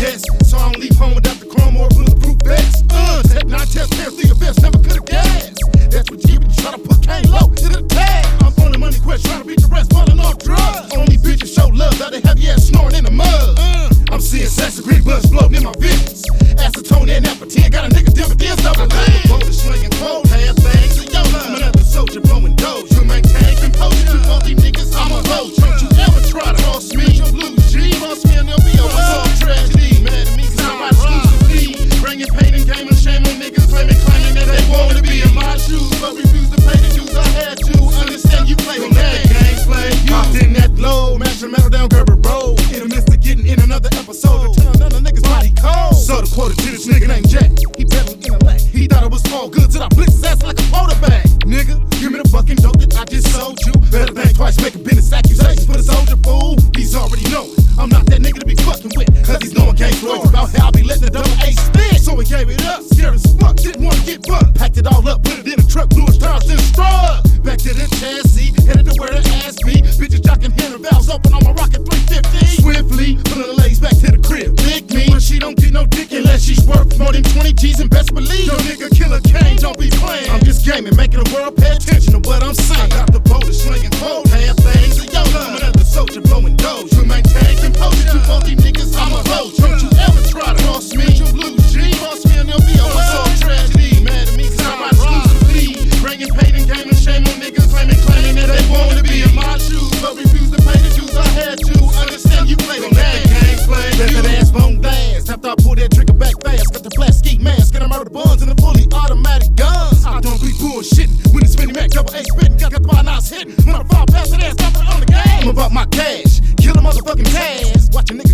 Guess. So I don't leave home without the chrome or bulletproof vest. Uh, tech nine test pairs through your vest, never could've guessed. That's what you try to put Kane low to the tag. I'm on the money quest, trying to beat the rest, falling off drugs. Only bitches show love, now they have your ass snoring in the mud. Uh, I'm seeing sex green blood floating in my visions. Acetone and Apatine, got a nigga dividends double lean. Boulder metal down Gerber Road. In the midst of getting in another episode, to tell another niggas body cold. So the quote to this nigga named Jack. He peddling intellect. He thought it was all good till I blitzed his ass like a motor bag. Nigga, give me the fucking dope that I just sold you. Better think twice, making business accusations for the soldier fool. He's already knowing I'm not that nigga to be fucking with. Cause he's knowing game stories about how I be letting the double A spit. So he gave it up, scared as fuck, didn't wanna get bucked. Packed it all up, put it in a truck, blew his tires, then struck. Back to the chassis, headed to where the ass be. Bitches jocking Henry valves open ski mask, and I murder buns and a fully automatic gun. I don't be bullshitting when it's mini mac double A spitting, got the bar knots hitting. When I fall past that ass, it on the game. I'm about my cash, kill a motherfucking cash. Watch a nigga